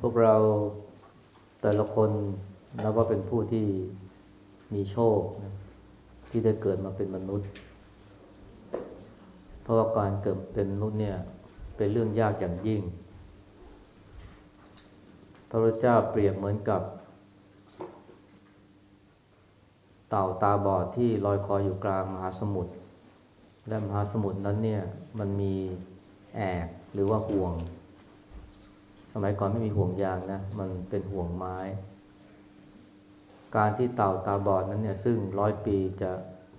พวกเราแต่ละคนนับว่าเป็นผู้ที่มีโชคนะที่ได้เกิดมาเป็นมนุษย์ เพราะว่าการเกิดเป็นมนุษย์เนี่ยเป็นเรื่องยากอย่างยิ่ง พระพุทธเจ้าเปรียบเหมือนกับ เต่าตาบอดที่ลอยคออยู่กลางมหาสมุทรและมหาสมุทรนั้นเนี่ยมันมีแอกหรือว่าห่วง สมัยก่อนไม่มีห่วงยางนะ มันเป็นห่วงไม้ การที่เต่าตาบอดนั้นเนี่ย ซึ่งร้อยปีจะ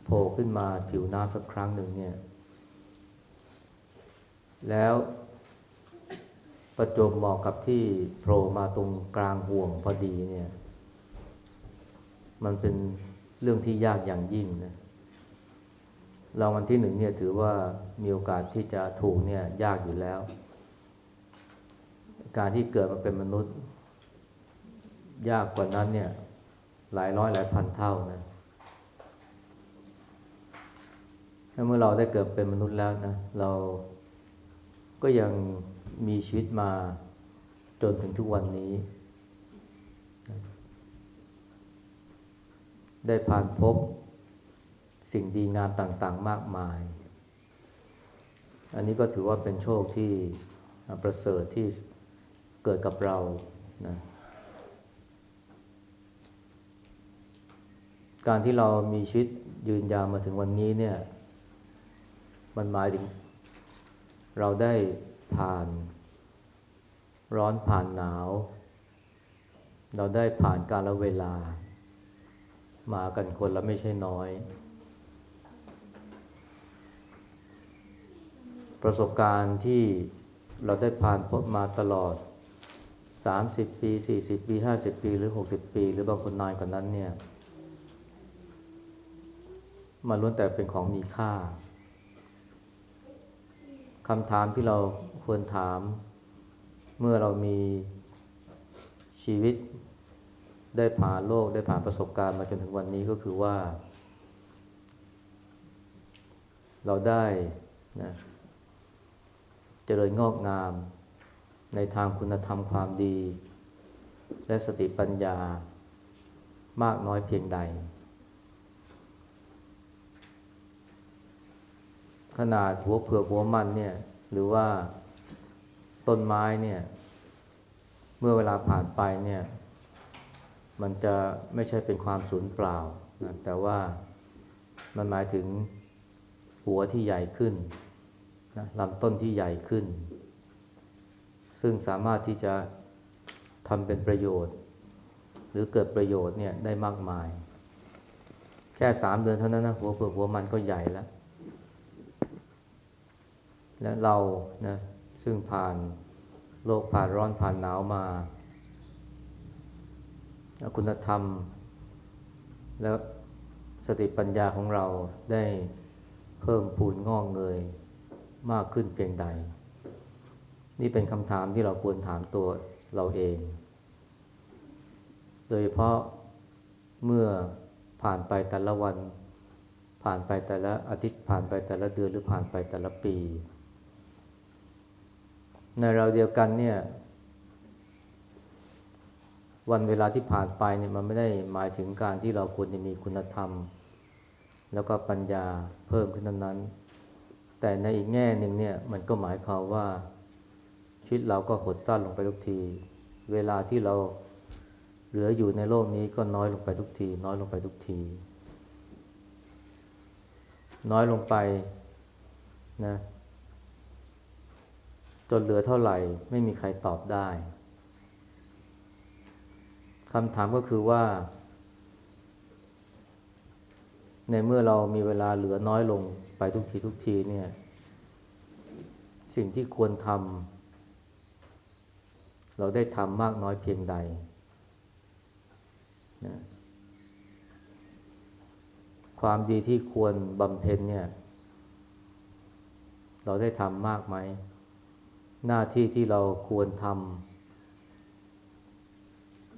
โผล่ขึ้นมาผิวน้ำสักครั้งหนึ่งเนี่ย แล้วประจบเหมาะกับที่โผล่มาตรงกลางห่วงพอดีเนี่ย มันเป็นเรื่องที่ยากอย่างยิ่งนะรางวัลที่หนึ่งเนี่ยถือว่ามีโอกาสที่จะถูกเนี่ยยากอยู่แล้ว การที่เกิดมาเป็นมนุษย์ ยากกว่านั้นเนี่ย หลายร้อยหลายพันเท่านะถ้าเมื่อเราได้เกิดเป็นมนุษย์แล้วนะ เราก็ยังมีชีวิตมาจนถึงทุกวันนี้ ได้ผ่านพบสิ่งดีงามต่าง ๆ มากมาย อันนี้ก็ถือว่าเป็นโชคที่ประเสริฐที่ เกิดกับเรานะการที่เรามีชีวิตยืนยาวมาถึงวันนี้เนี่ย มันหมายถึง เราได้ผ่าน ร้อนผ่านหนาว เราได้ผ่านการละเวลา มากันคนละไม่ใช่น้อย ประสบการณ์ที่เราได้ผ่านพบมาตลอด 30 ปี 40 ปี 50 ปี หรือ 60 ปี หรือบางคนนานกว่านั้นเนี่ยมาล้วนแต่เป็นของมีค่าคำถามที่เราควรถาม เมื่อเรามีชีวิตได้ผ่านโลกได้ผ่านประสบการณ์มาจนถึงวันนี้ก็คือว่า เราได้นะเจริญงอกงาม ในทางคุณธรรมความดี และสติปัญญามากน้อยเพียงใด ขนาดหัวเผือกหัวมันเนี่ยหรือว่าต้นไม้เนี่ย เมื่อเวลาผ่านไปเนี่ย มันจะไม่ใช่เป็นความสูญเปล่านะแต่ว่ามันหมายถึงหัวที่ใหญ่ขึ้นนะลำต้นที่ใหญ่ขึ้น ซึ่งสามารถที่จะทำเป็นประโยชน์ หรือเกิดประโยชน์เนี่ยได้มากมาย แค่สามเดือนเท่านั้นนะหัวเผือกหัวมันก็ใหญ่แล้ว และเรานะซึ่งผ่านโลกผ่านร้อนผ่านหนาวมา คุณธรรม และสติปัญญาของเราได้เพิ่มพูนงอกเงยมากขึ้นเพียงใด นี่เป็นคำถามที่เราควรถามตัวเราเอง โดยเฉพาะเมื่อผ่านไปแต่ละวัน ผ่านไปแต่ละอาทิตย์ผ่านไปแต่ละเดือนหรือผ่านไปแต่ละปี ในเราเดียวกันเนี่ย วันเวลาที่ผ่านไปเนี่ยมันไม่ได้หมายถึงการที่เราควรจะมีคุณธรรม แล้วก็ปัญญาเพิ่มขึ้นนั้น แต่ในอีกแง่หนึ่งเนี่ยมันก็หมายความว่า ชีวิตเราก็หดสั้นลงไปทุกที เวลาที่เราเหลืออยู่ในโลกนี้ก็น้อยลงไปทุกที น้อยลงไปทุกที น้อยลงไปนะจนเหลือเท่าไหร่ ไม่มีใครตอบได้คำถามก็คือว่า ในเมื่อเรามีเวลาเหลือน้อยลงไปทุกทีทุกทีเนี่ย สิ่งที่ควรทำ เราได้ทำมากน้อยเพียงใดนะความดีที่ควรบำเพ็ญเนี่ย เราได้ทำมากไหม หน้าที่ที่เราควรท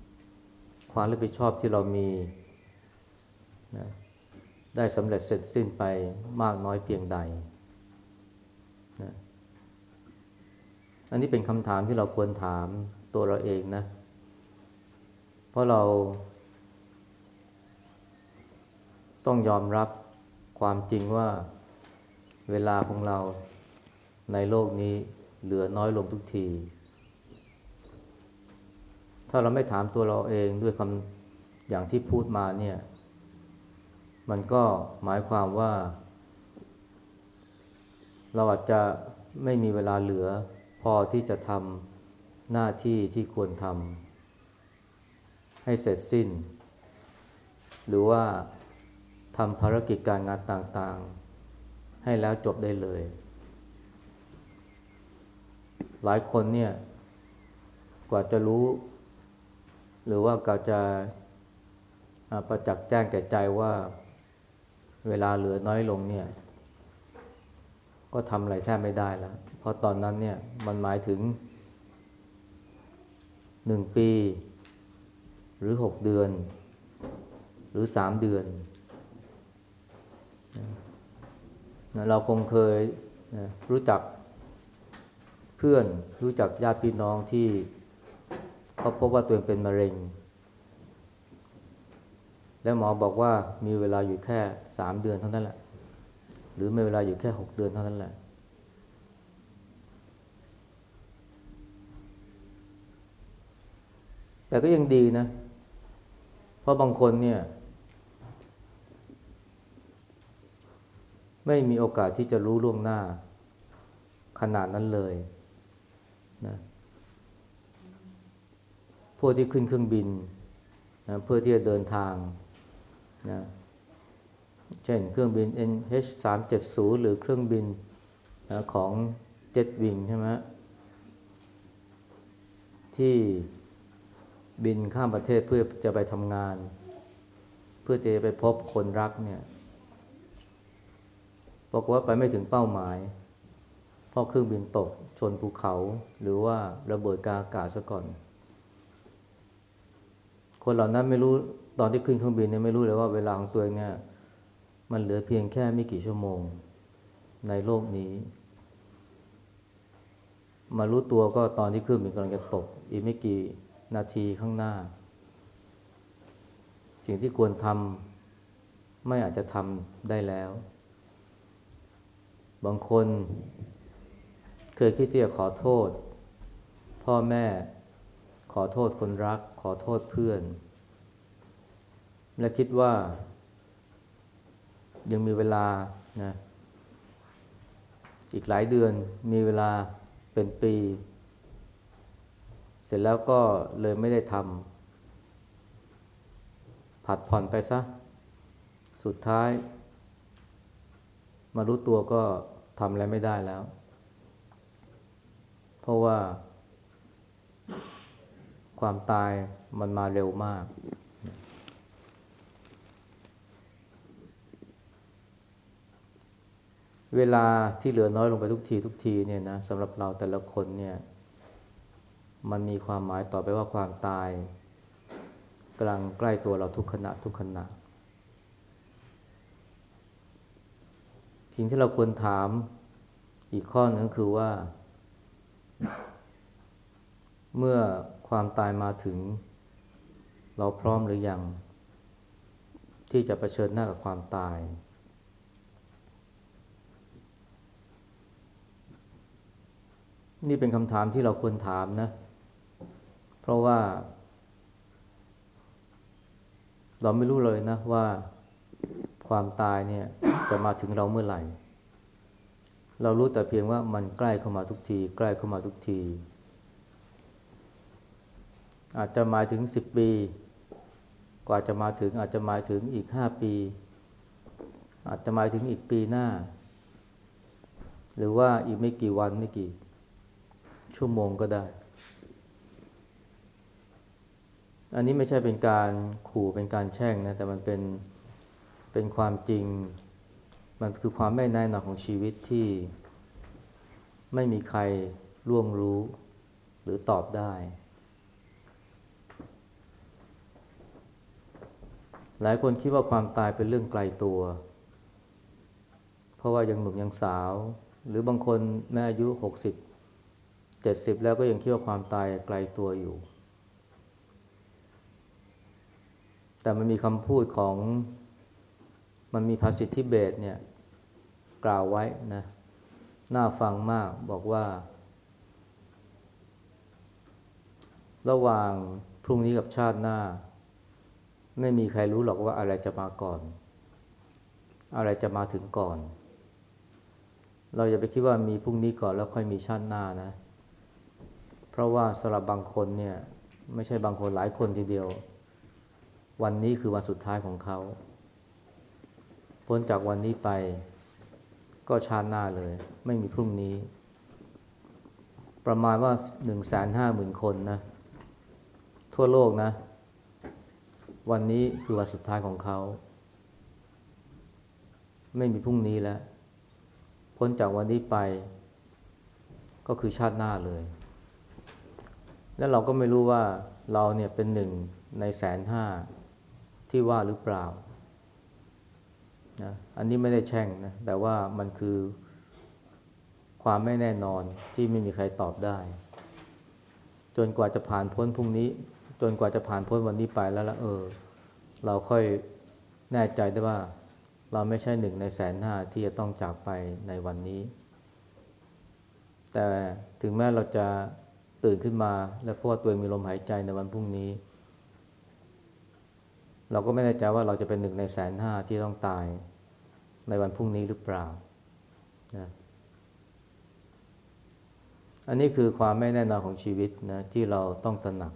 ำความรับผิดชอบที่เรามีนะได้สำเร็จเสร็จสิ้นไปมากน้อยเพียงใดนะอันนี้เป็นคำถามที่เราควรถาม ตัวเราเองนะ เพราะเรา ต้องยอมรับความจริงว่าเวลาของเราในโลกนี้เหลือน้อยลงทุกที ถ้าเราไม่ถามตัวเราเองด้วยคำอย่างที่พูดมาเนี่ย มันก็หมายความว่า เราอาจจะไม่มีเวลาเหลือพอที่จะทำ หน้าที่ที่ควรทำให้เสร็จสิ้น หรือว่าทำภารกิจการงานต่างๆ ให้แล้วจบได้เลย หลายคนเนี่ย กว่าจะรู้ หรือว่ากว่าจะประจักษ์แจ้งแก่ใจว่าเวลาเหลือน้อยลงเนี่ย ก็ทำอะไรแทบไม่ได้แล้ว เพราะตอนนั้นเนี่ยมันหมายถึง หนึ่งปี หรือหกเดือน หรือสามเดือนนะเราคงเคยนะรู้จักเพื่อนรู้จักญาติพี่น้องที่เขาพบว่าตัวเองเป็นมะเร็ง แล้วหมอบอกว่ามีเวลาอยู่แค่สามเดือนเท่านั้นแหละ หรือมีเวลาอยู่แค่หกเดือนเท่านั้นแหละ แต่ก็ยังดีนะ เพราะบางคนเนี่ย ไม่มีโอกาสที่จะรู้ล่วงหน้า ขนาดนั้นเลยนะพวกที่ขึ้นเครื่องบินนะเพื่อที่จะเดินทางนะเช่นเครื่องบิน NH370 หรือเครื่องบินนะของ Jetwing ใช่ไหมที่ บินข้ามประเทศเพื่อจะไปทำงาน เพื่อจะไปพบคนรักเนี่ยบอกว่าไปไม่ถึงเป้าหมาย เพราะเครื่องบินตกชนภูเขา หรือว่าระเบิดกาอากาศซะก่อน คนเหล่านั้นไม่รู้ตอนที่ขึ้นเครื่องบินเนี่ยไม่รู้เลยว่าเวลาของตัวเองเนี่ย มันเหลือเพียงแค่ไม่กี่ชั่วโมง ในโลกนี้ มารู้ตัวก็ตอนที่เครื่องบินกำลังจะตก อีกไม่กี่ นาทีข้างหน้า สิ่งที่ควรทำไม่อาจจะทำได้แล้ว บางคนเคยคิดที่จะขอโทษ พ่อแม่ขอโทษคนรัก ขอโทษเพื่อน และคิดว่า ยังมีเวลานะอีกหลายเดือนมีเวลาเป็นปี เสร็จแล้วก็เลยไม่ได้ทำผัดผ่อนไปซะ สุดท้าย มารู้ตัวก็ทำอะไรไม่ได้แล้ว เพราะว่า ความตายมันมาเร็วมาก เวลาที่เหลือน้อยลงไปทุกทีทุกทีเนี่ยนะสำหรับเราแต่ละคนเนี่ย มันมีความหมายต่อไปว่าความตายกำลังใกล้ตัวเราทุกขณะทุกขณะ สิ่งที่เราควรถามอีกข้อหนึ่งคือว่า เมื่อความตายมาถึง เราพร้อมหรือยัง ที่จะะเผชิญหน้ากับความตาย นี่เป็นคำถามที่เราควรถามนะเพราะว่า เราไม่รู้เลยนะว่าความตายเนี่ยจะมาถึงเราเมื่อไหร่ เรารู้แต่เพียงว่ามันใกล้เข้ามาทุกที ใกล้เข้ามาทุกที อาจจะหมายถึงสิบปี กว่าจะมาถึงอาจจะหมายถึงอีกห้าปี อาจจะหมายถึงอีกปีหน้า หรือว่าอีกไม่กี่วันไม่กี่ ชั่วโมงก็ได้ อันนี้ไม่ใช่เป็นการขู่เป็นการแช่งนะแต่มันเป็นเป็นความจริง มันคือความไม่แน่นอนของชีวิตที่ไม่มีใครล่วงรู้หรือตอบได้ หลายคนคิดว่าความตายเป็นเรื่องไกลตัว เพราะว่ายังหนุ่มยังสาว หรือบางคนแม่อายุหกสิบเจ็ดสิบแล้วก็ยังคิดว่าความตายไกลตัวอยู่ แต่มันมีคำพูดของมันมีภาษิตทิเบตเนี่ยกล่าวไว้นะน่าฟังมากบอกว่า ระหว่างพรุ่งนี้กับชาติหน้า ไม่มีใครรู้หรอกว่าอะไรจะมาก่อน อะไรจะมาถึงก่อน เราอย่าไปคิดว่ามีพรุ่งนี้ก่อนแล้วค่อยมีชาติหน้านะ เพราะว่าสำหรับบางคนเนี่ย ไม่ใช่บางคนหลายคนทีเดียว วันนี้คือวันสุดท้ายของเขา พ้นจากวันนี้ไป ก็ชาติหน้าเลย ไม่มีพรุ่งนี้ ประมาณว่าหนึ่งแสนห้าหมื่นคนนะ ทั่วโลกนะ วันนี้คือวันสุดท้ายของเขา ไม่มีพรุ่งนี้แล้ว พ้นจากวันนี้ไป ก็คือชาติหน้าเลย แล้วเราก็ไม่รู้ว่าเราเนี่ยเป็นหนึ่งในแสนห้า ที่ว่าหรือเปล่านะอันนี้ไม่ได้แช่งนะ แต่ว่ามันคือความไม่แน่นอนที่ไม่มีใครตอบได้ จนกว่าจะผ่านพ้นพรุ่งนี้ จนกว่าจะผ่านพ้นวันนี้ไปแล้วละเออ เราค่อยแน่ใจได้ว่า เราไม่ใช่หนึ่งในแสนห้าที่จะต้องจากไปในวันนี้ แต่ถึงแม้เราจะตื่นขึ้นมา และเพราะว่าตัวเองมีลมหายใจในวันพรุ่งนี้ เราก็ไม่แน่ใจว่าเราจะเป็นหนึ่งในแสนห้าที่ต้องตายในวันพรุ่งนี้หรือเปล่านะอันนี้คือความไม่แน่นอนของชีวิตนะที่เราต้องตระหนัก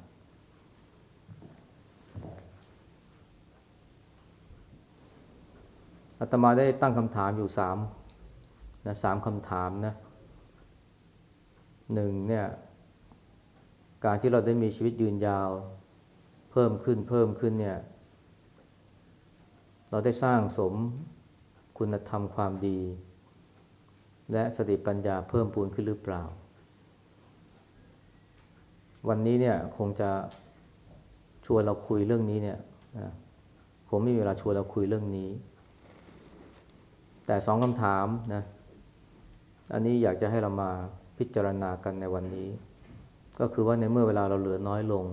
อาตมาได้ตั้งคำถามอยู่สามนะสามคำถามนะหนึ่งเนี่ย การที่เราได้มีชีวิตยืนยาว เพิ่มขึ้นเพิ่มขึ้นเนี่ย เราได้สร้างสมคุณธรรมความดี และสติปัญญาเพิ่มพูนขึ้นหรือเปล่า วันนี้เนี่ยคงจะชวนเราคุยเรื่องนี้เนี่ยผมไม่มีเวลาชวนเราคุยเรื่องนี้ แต่สองคำถามนะอันนี้อยากจะให้เรามาพิจารณากันในวันนี้ ก็คือว่าในเมื่อเวลาเราเหลือน้อยลง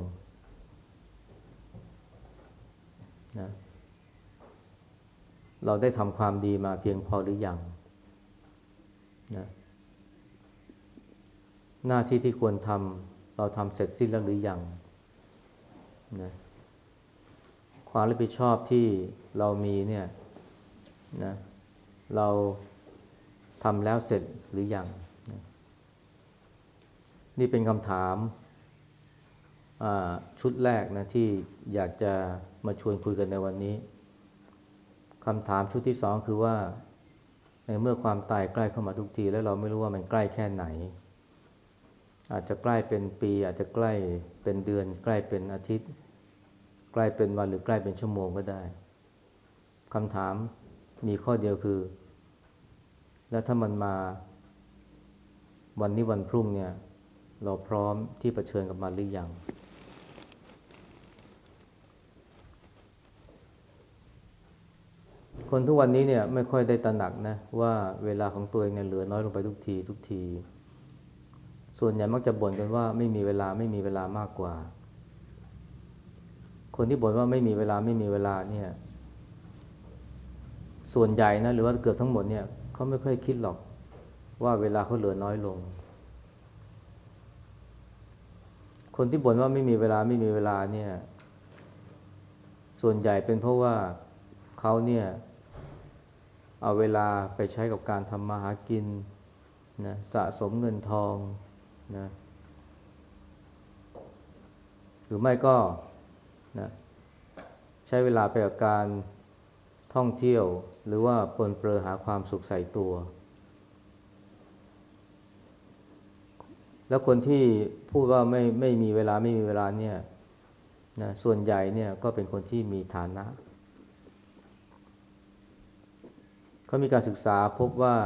นะ เราได้ทำความดีมาเพียงพอหรือยังนะหน้าที่ที่ควรทำเราทำเสร็จสิ้นแล้วหรือยังนะความรับผิดชอบที่เรามีเนี่ยนะเราทำแล้วเสร็จหรือยังนะนี่เป็นคำถามชุดแรกนะที่อยากจะมาชวนคุยกันในวันนี้ คำถามชุดที่สองคือว่า ในเมื่อความตายใกล้เข้ามาทุกที แล้วเราไม่รู้ว่ามันใกล้แค่ไหน อาจจะใกล้เป็นปี อาจจะใกล้เป็นเดือน ใกล้เป็นอาทิตย์ ใกล้เป็นวันหรือใกล้เป็นชั่วโมงก็ได้คำถามมีข้อเดียวคือ แล้วถ้ามันมา วันนี้วันพรุ่งเนี่ย เราพร้อมที่เผชิญกับมันหรือยัง คนทุกวันนี้เนี่ยไม่ค่อยได้ตระหนักนะว่าเวลาของตัวเองเนี่ยเหลือน้อยลงไปทุกทีทุกที ส่วนใหญ่มักจะบ่นกันว่าไม่มีเวลาไม่มีเวลามากกว่า คนที่บ่นว่าไม่มีเวลาไม่มีเวลาเนี่ย ส่วนใหญ่นะหรือว่าเกือบทั้งหมดเนี่ยเขาไม่ค่อยคิดหรอกว่าเวลาเขาเหลือน้อยลง คนที่บ่นว่าไม่มีเวลาไม่มีเวลาเนี่ย ส่วนใหญ่เป็นเพราะว่าเขาเนี่ย เอาเวลาไปใช้กับการทำมาหากินนะสะสมเงินทองนะหรือไม่ก็นะใช้เวลาไปกับการท่องเที่ยว หรือว่าปนเปือหาความสุขใส่ตัว แล้วคนที่พูดว่าไม่ไม่มีเวลาไม่มีเวลาเนี่ยนะส่วนใหญ่เนี่ยก็เป็นคนที่มีฐานะ เขามีการศึกษาพบว่า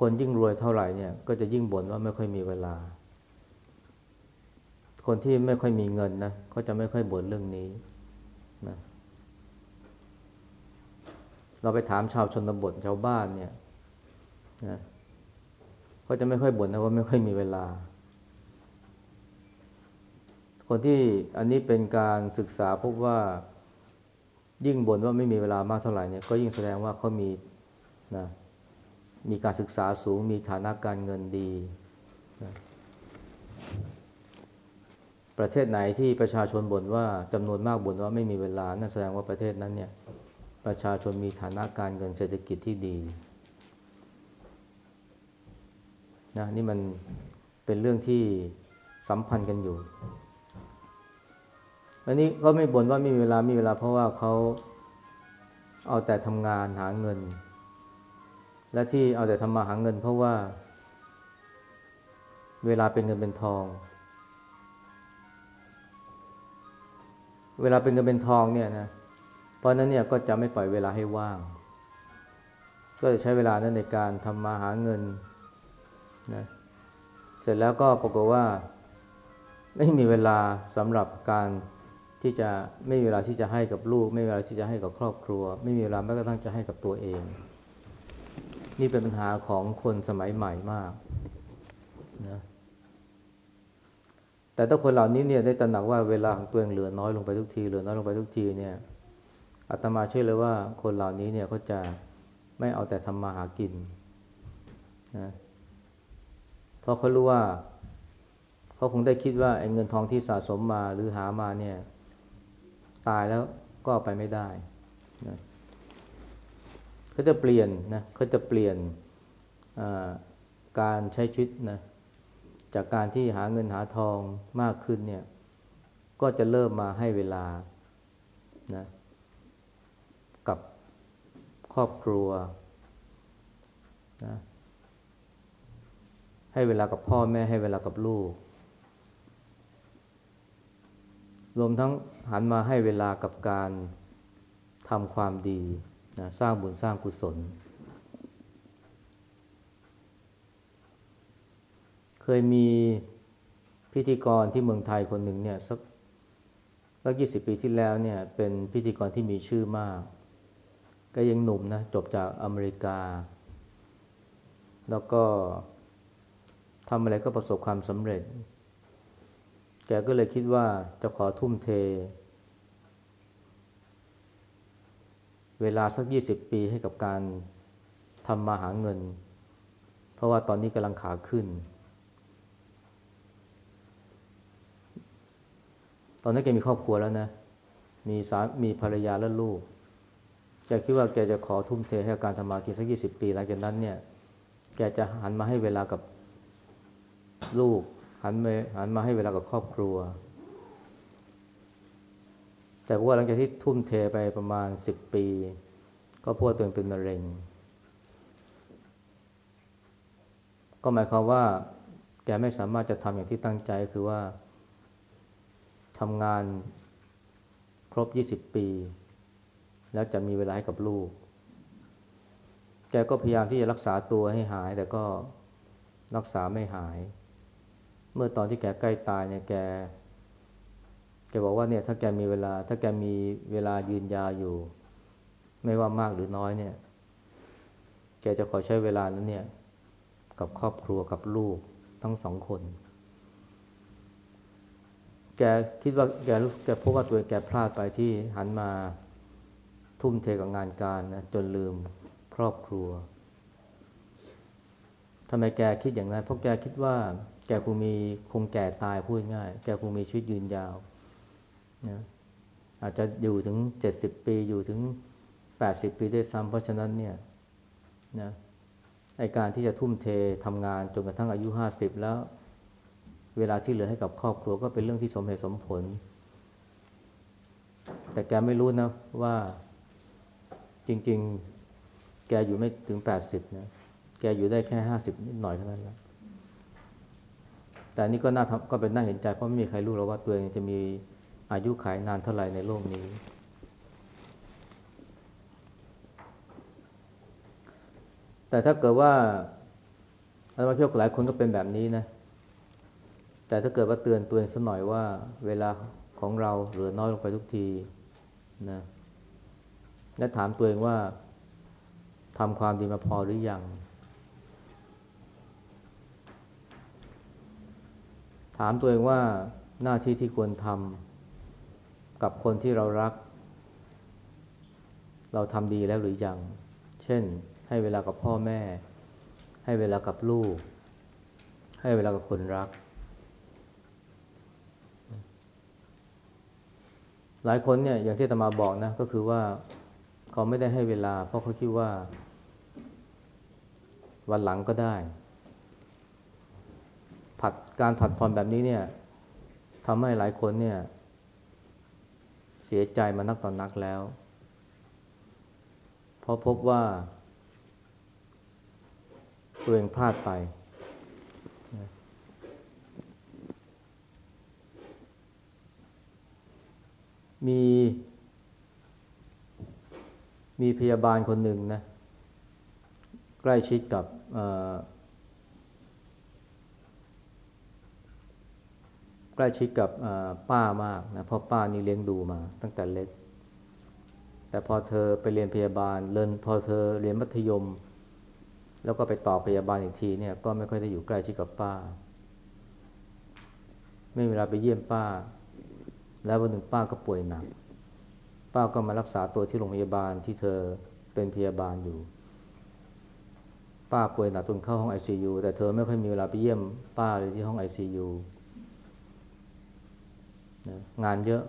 คนยิ่งรวยเท่าไหร่เนี่ย ก็จะยิ่งบ่นว่าไม่ค่อยมีเวลา คนที่ไม่ค่อยมีเงินนะเขาจะไม่ค่อยบ่นเรื่องนี้นะเราไปถามชาวชนบทชาวบ้านเนี่ยนะก็จะไม่ค่อยบ่นนะว่าไม่ค่อยมีเวลา คนที่อันนี้เป็นการศึกษาพบว่า ยิ่งบ่นว่าไม่มีเวลามากเท่าไหร่เนี่ยก็ยิ่งแสดงว่าเขามีนะมีการศึกษาสูงมีฐานะการเงินดีนะประเทศไหนที่ประชาชนบ่นว่าจำนวนมากบ่นว่าไม่มีเวลานั่นแสดงว่าประเทศนั้นเนี่ยประชาชนมีฐานะการเงินเศรษฐกิจที่ดีนะนี่มันเป็นเรื่องที่สัมพันธ์กันอยู่ อันนี้ก็ไม่บ่นว่าไม่มีเวลามีเวลา เพราะว่าเขาเอาแต่ทำงานหาเงิน และที่เอาแต่ทำมาหาเงิน เพราะว่า เวลาเป็นเงินเป็นทอง เวลาเป็นเงินเป็นทองเนี่ยนะ เพราะนั้นเนี่ยก็จะไม่ปล่อยเวลาให้ว่าง ก็จะใช้เวลานั้นในการทำมาหาเงินนะเสร็จแล้วก็ปรากฏว่า ไม่มีเวลาสำหรับการ ที่จะไม่มีเวลาที่จะให้กับลูก ไม่มีเวลาที่จะให้กับครอบครัว ไม่มีเวลาแม้กระทั่งจะให้กับตัวเอง นี่เป็นปัญหาของคนสมัยใหม่มากนะแต่ถ้าคนเหล่านี้เนี่ยได้ตระหนักว่าเวลาของตัวเองเหลือน้อยลงไปทุกทีเหลือน้อยลงไปทุกทีเนี่ยอาตมาเชื่อเลยว่าคนเหล่านี้เนี่ยเขาจะไม่เอาแต่ทำมาหากินนะเพราะเขารู้ว่า เขาคงได้คิดว่าไอ้เงินทองที่สะสมมาหรือหามาเนี่ย ตายแล้วก็ไปไม่ได้นะเขาจะเปลี่ยนนะเขาจะเปลี่ยนการใช้ชีวิตนะจากการที่หาเงินหาทองมากขึ้นเนี่ย ก็จะเริ่มมาให้เวลานะกับครอบครัวนะให้เวลากับพ่อแม่ให้เวลากับลูก รวมทั้ง หันมาให้เวลากับการทำความดีนะสร้างบุญสร้างกุศล เคยมีพิธีกรที่เมืองไทยคนหนึ่งเนี่ยสักสักยี่สิบปีที่แล้วเนี่ยเป็นพิธีกรที่มีชื่อมาก ก็ยังหนุ่มนะจบจากอเมริกา แล้วก็ทำอะไรก็ประสบความสำเร็จ แกก็เลยคิดว่าจะขอทุ่มเท เวลาสักยี่สิบปีให้กับการทำมาหาเงิน เพราะว่าตอนนี้กำลังขาขึ้น ตอนนั้นแกมีครอบครัวแล้วนะ มีสามีภรรยาและลูกแกคิดว่าแกจะขอทุ่มเทให้การทำมากินสักยี่สิบปีหลังจากนั้นเนี่ย แกจะหันมาให้เวลากับลูก หันมาหันมาให้เวลากับครอบครัว แต่ว่าหลังจากที่ทุ่มเทไปประมาณสิบปี ก็พวกตัวเองเป็นมะเร็ง ก็หมายความว่า แกไม่สามารถจะทำอย่างที่ตั้งใจคือว่าทำงานครบ 20 ปี แล้วจะมีเวลาให้กับลูก แกก็พยายามที่จะรักษาตัวให้หาย แต่ก็รักษาไม่หาย เมื่อตอนที่แกใกล้ตายเนี่ยแก แกบอกว่าเนี่ยถ้าแกมีเวลา ถ้าแกมีเวลายืนยาวอยู่ ไม่ว่ามากหรือน้อยเนี่ย แกจะขอใช้เวลานั้นเนี่ย กับครอบครัวกับลูกทั้งสองคน แกคิดว่าแกรู้แกพบว่าตัวแกพลาดไปที่หันมาทุ่มเทกับงานการนะจนลืมครอบครัวทำไมแกคิดอย่างนั้นเพราะแกคิดว่า แกคงมีคงแก่ตายพูดง่าย แกคงมีชีวิตยืนยาวนะอาจจะอยู่ถึงเจ็ดสิบปีอยู่ถึงแปดสิบปีได้ซ้ำเพราะฉะนั้นเนี่ยนะไอการที่จะทุ่มเททำงานจนกระทั่งอายุห้าสิบแล้ว เวลาที่เหลือให้กับครอบครัวก็เป็นเรื่องที่สมเหตุสมผล แต่แกไม่รู้นะว่าจริง ๆ แกอยู่ไม่ถึงแปดสิบนะ แกอยู่ได้แค่ห้าสิบนิดหน่อยเท่านั้นแหละ แต่นี่ก็น่าก็เป็นน่าเห็นใจเพราะไม่มีใครรู้หรอกว่าตัวเองจะมีอายุขายนานเท่าไหร่ในโลกนี้ แต่ถ้าเกิดว่าอาตมาเชื่อหลายคนก็เป็นแบบนี้นะ แต่ถ้าเกิดว่าเตือนตัวเองสักหน่อยว่า เวลาของเราเหลือน้อยลงไปทุกทีนะและถามตัวเองว่าทำความดีมาพอหรือยัง ถามตัวเองว่าหน้าที่ที่ควรทำกับคนที่เรารัก เราทำดีแล้วหรือยัง เช่น ให้เวลากับพ่อแม่ ให้เวลากับลูก ให้เวลากับคนรัก หลายคนเนี่ยอย่างที่ตมาบอกนะ ก็คือว่าเขาไม่ได้ให้เวลา เพราะเขาคิดว่า วันหลังก็ได้ ผัดการผัดผ่อนแบบนี้เนี่ยทำให้หลายคนเนี่ย เสียใจมานักต่อนนักแล้ว เพราะพบว่า ตัวเองพลาดไป มี มีพยาบาลคนหนึ่งนะ ใกล้ชิดกับเอ่อ ใกล้ชิดกับป้ามากนะเพราะป้านี่เลี้ยงดูมาตั้งแต่เล็ก แต่พอเธอไปเรียนพยาบาลเรียนพอเธอเรียนมัธยม แล้วก็ไปต่อพยาบาลอีกทีเนี่ยก็ไม่ค่อยได้อยู่ใกล้ชิดกับป้า ไม่มีเวลาไปเยี่ยมป้า แล้ววันหนึ่งป้าก็ป่วยหนัก ป้าก็มารักษาตัวที่โรงพยาบาลที่เธอเป็นพยาบาลอยู่ ป้าป่วยหนักจนเข้าห้อง ICU แต่เธอไม่ค่อยมีเวลาไปเยี่ยมป้าเลยที่ห้อง ICU นะงานเยอะ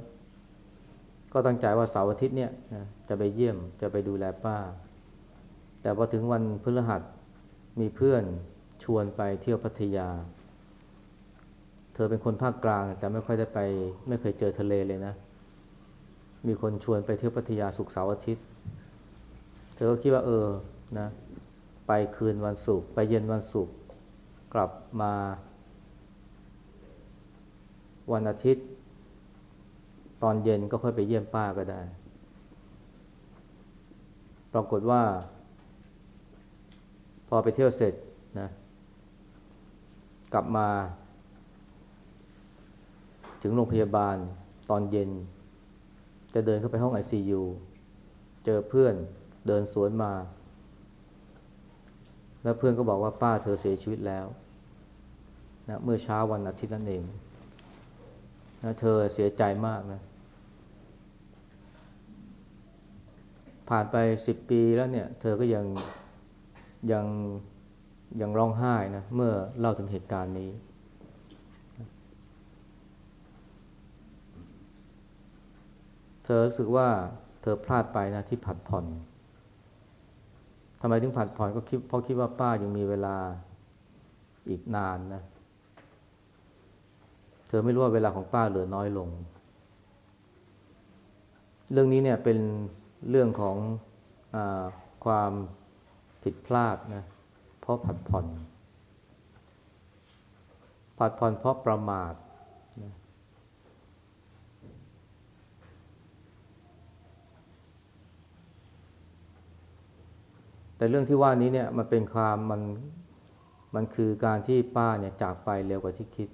ก็ตั้งใจว่าเสาร์อาทิตย์เนี่ยนะจะไปเยี่ยมจะไปดูแลป้า แต่พอถึงวันพฤหัสมีเพื่อนชวนไปเที่ยวพัทยา เธอเป็นคนภาคกลาง แต่ไม่ค่อยได้ไป ไม่เคยเจอทะเลเลยนะ มีคนชวนไปเที่ยวพัทยาสุกเสาร์อาทิตย์ เธอก็คิดว่าเออนะไปคืนวันศุกร์ไปเย็นวันศุกร์กลับมาวันอาทิตย์ ตอนเย็นก็ค่อยไปเยี่ยมป้าก็ได้ ปรากฏว่า พอไปเที่ยวเสร็จนะกลับมา ถึงโรงพยาบาลตอนเย็น จะเดินเข้าไปห้อง ICU เจอเพื่อนเดินสวนมา แล้วเพื่อนก็บอกว่าป้าเธอเสียชีวิตแล้วนะเมื่อเช้าวันอาทิตย์นั่นเอง นะเธอเสียใจมากนะ ผ่านไปสิบปีแล้วเนี่ย เธอก็ยังยังยังร้องไห้นะ เมื่อเล่าถึงเหตุการณ์นี้ เธอรู้สึกว่าเธอพลาดไปนะที่ผัดผ่อนทำไมถึงผัดผ่อนก็คิดเพราะคิดว่าป้ายังมีเวลาอีกนานนะเเธอไม่รู้ว่าเวลาของป้าเหลือน้อยลง เรื่องนี้เนี่ยเป็นเรื่องของอความผิดพลาดนะเพราะผัดผ่อน ผัดผ่อนเพราะประมาทนะแต่เรื่องที่ว่านี้เนี่ยมันเป็นความมันมันคือการที่ป้าเนี่ยจากไปเร็วกว่าที่คิด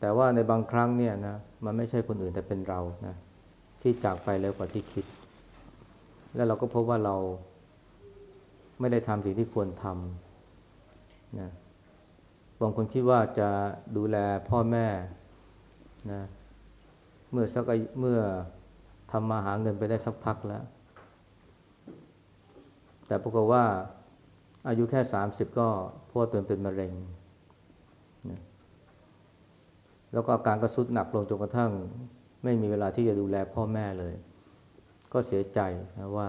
แต่ว่าในบางครั้งเนี่ยนะมันไม่ใช่คนอื่นแต่เป็นเรานะที่จากไปเร็วกว่าที่คิด แล้วเราก็พบว่าเราไม่ได้ทำสิ่งที่ควรทำนะบางคนคิดว่าจะดูแลพ่อแม่นะเมื่อสักเมื่อทำมาหาเงินไปได้สักพักแล้ว แต่ปรากฏว่าอายุแค่สามสิบก็พ่อตัวเองเป็นมะเร็ง แล้วก็อาการก็สุดหนักลงจนกระทั่ง ไม่มีเวลาที่จะดูแลพ่อแม่เลย ก็เสียใจนะว่า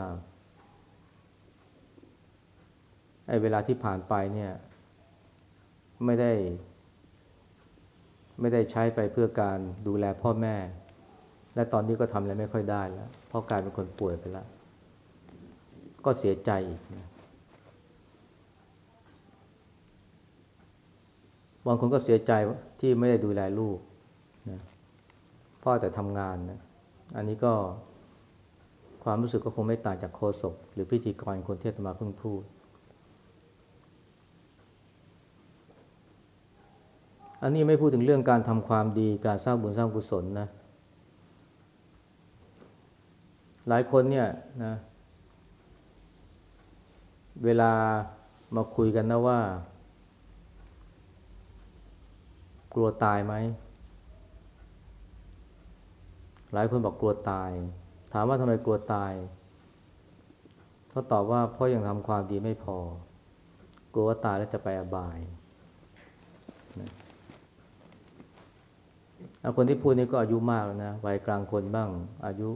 ไอ้เวลาที่ผ่านไปเนี่ยไม่ได้ ไม่ได้ใช้ไปเพื่อการดูแลพ่อแม่ และตอนนี้ก็ทำอะไรไม่ค่อยได้แล้ว เพราะกลายเป็นคนป่วยไปแล้ว ก็เสียใจอีกนะ บางคนก็เสียใจที่ไม่ได้ดูแลลูกนะพ่อแต่ทำงานนะอันนี้ก็ความรู้สึกก็คงไม่ต่างจากโคศกหรือพิธีกรคนเที่อาตมาเพิ่งพูด อันนี้ไม่พูดถึงเรื่องการทำความดีการสร้างบุญสร้างกุศลนะ หลายคนเนี่ยนะเวลามาคุยกันนะว่า กลัวตายไหม หลายคนบอกกลัวตาย ถามว่าทำไมกลัวตายเขาตอบว่าเพราะยังทำความดีไม่พอ กลัวว่าตายแล้วจะไปอบายเอาคนที่พูดนี่ก็อายุมากแล้วนะวัยกลางคนบ้าง อายุ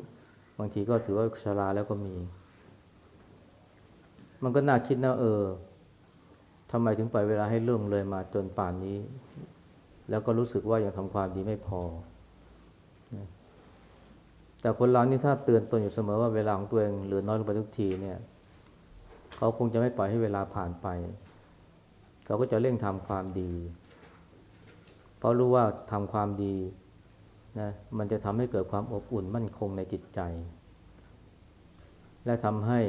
บางทีก็ถือว่าชราแล้วก็มี มันก็น่าคิดนะเออทำไมถึงปล่อยเวลาให้ล่วงเลยมาจนป่านนี้ แล้วก็รู้สึกว่ายังทำความดีไม่พอ แต่คนเรานี่ถ้าเตือนตนอยู่เสมอว่าเวลาของตัวเองเหลือน้อยลงไปทุกทีเนี่ย เขาคงจะไม่ปล่อยให้เวลาผ่านไป เขาก็จะเร่งทำความดี เพราะรู้ว่าทำความดีนะมันจะทำให้เกิดความอบอุ่นมั่นคงในจิตใจ และทำให้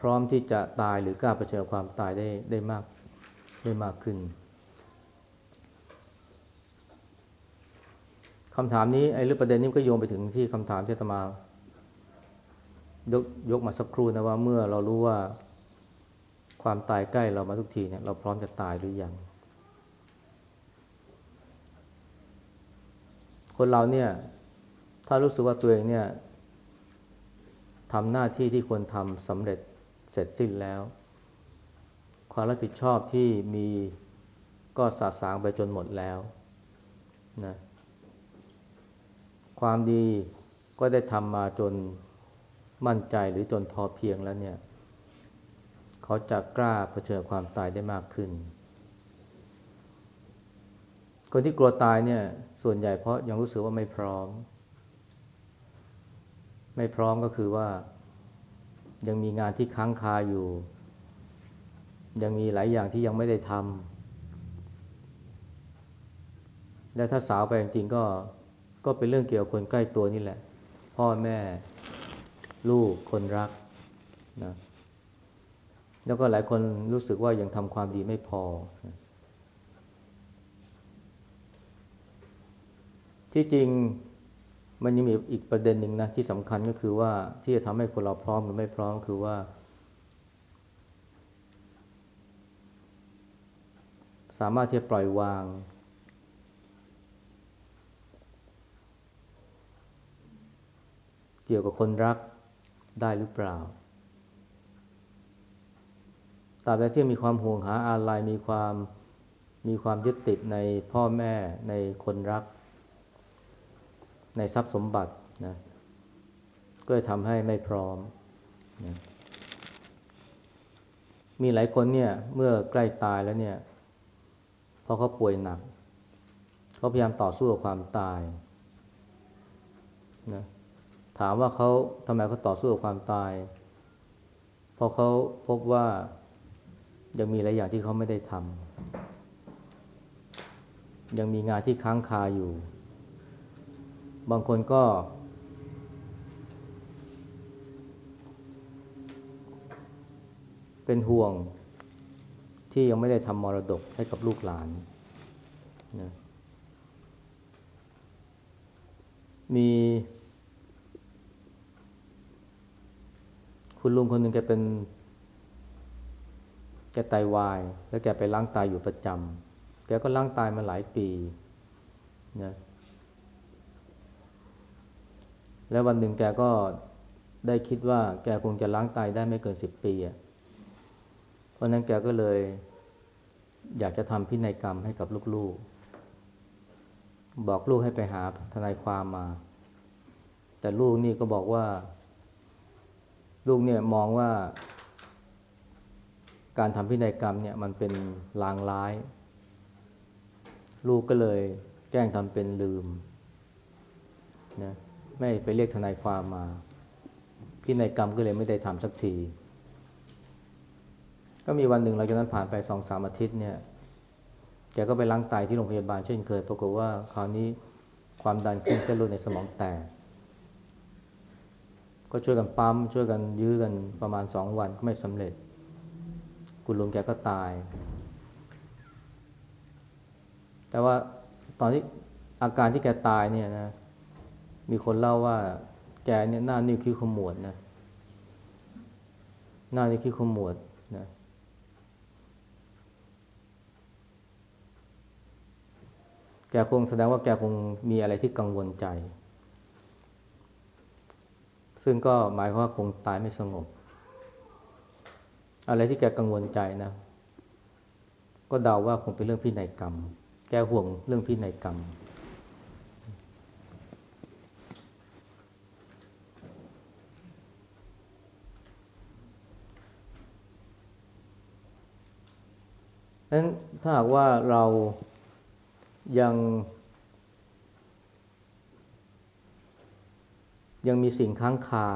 พร้อมที่จะตายหรือกล้าเผชิญความตายได้ได้มาก ได้มากขึ้นคำถามนี้ไอ้เรื่องประเด็นนี้ก็โยงไปถึงที่คำถามที่ตมายกยกมาสักครู่นะว่าเมื่อเรารู้ว่าความตายใกล้เรามาทุกทีเนี่ยเราพร้อมจะตายหรือยัง คนเราเนี่ยถ้ารู้สึกว่าตัวเองเนี่ยทำหน้าที่ที่ควรทำสำเร็จเสร็จสิ้นแล้ว ความรับผิดชอบที่มีก็สาสางไปจนหมดแล้วนะความดีก็ได้ทำมาจนมั่นใจหรือจนพอเพียงแล้วเนี่ย เขาจะกล้าเผชิญความตายได้มากขึ้น คนที่กลัวตายเนี่ย ส่วนใหญ่เพราะยังรู้สึกว่าไม่พร้อม ไม่พร้อมก็คือว่า ยังมีงานที่ค้างคาอยู่ ยังมีหลายอย่างที่ยังไม่ได้ทำและถ้าสาวไปจริงๆก็ก็เป็นเรื่องเกี่ยวกับคนใกล้ตัวนี่แหละ พ่อแม่ลูกคนรักนะแล้วก็หลายคนรู้สึกว่ายังทำความดีไม่พอ ที่จริงมันยังมีอีกประเด็นหนึ่งนะที่สำคัญก็คือว่าที่จะทำให้คนเราพร้อมหรือไม่พร้อมคือว่า สามารถที่จะปล่อยวาง เกี่ยวกับคนรักได้หรือเปล่าตราบใดที่มีความห่วงหาอาลัยมีความมีความยึดติดในพ่อแม่ในคนรัก ในทรัพย์สมบัตินะก็จะทำให้ไม่พร้อมนะมีหลายคนเนี่ยเมื่อใกล้ตายแล้วเนี่ย พอเขาป่วยหนัก เขาพยายามต่อสู้กับความตายนะถามว่าเขาทำไมเขาต่อสู้กับความตาย เพราะเขาพบว่ายังมีหลายอย่างที่เขาไม่ได้ทำยังมีงานที่ค้างคาอยู่ บางคนก็เป็นห่วง ที่ยังไม่ได้ทำมรดกให้กับลูกหลานนะมีคุณลุงคนหนึ่งแกเป็น แกไตาวาย แล้วแกไปล้างไตาอยู่ประจำแกก็ล้างไตามาหลายปีนะแล้ววันหนึ่งแกก็ได้คิดว่า แกคงจะล้างไตาได้ไม่เกินสิบปีอะ เพราะนั้นแกก็เลยอยากจะทำพินัยกรรมให้กับลูกๆ บอกลูกให้ไปหาทนายความมา แต่ลูกนี่ก็บอกว่า ลูกเนี่ยมองว่า การทำพินัยกรรมเนี่ยมันเป็นลางร้าย ลูกก็เลยแกล้งทำเป็นลืมนะไม่ไปเรียกทนายความมา พินัยกรรมก็เลยไม่ได้ทำสักที ก็มีวันหนึ่งหลังจากนั้นผ่านไปสองสามอาทิตย์เนี่ยแกก็ไปล้างไตที่โรงพยาบาลเช่นเคย ปรากฏว่าคราวนี้ความดันขึ้นเส้นเลือดในสมองแตก ก็ช่วยกันปั๊มช่วยกันยื้อกันประมาณสองวันก็ไม่สำเร็จ คุณลุงแกก็ตาย แต่ว่าตอนที่อาการที่แกตายเนี่ยนะ มีคนเล่าว่า แกเนี่ยหน้านิ้วคิ้วขมวดนะ หน้านิ้วคิ้วขมวดนะ แกคงแสดงว่าแกคงมีอะไรที่กังวลใจ ซึ่งก็หมายความว่าคงตายไม่สงบ อะไรที่แกกังวลใจนะ ก็เดาว่าคงเป็นเรื่องพินัยกรรม แกห่วงเรื่องพินัยกรรม นั้นถ้าหากว่าเรา ยัง ยังมีสิ่งค้างคา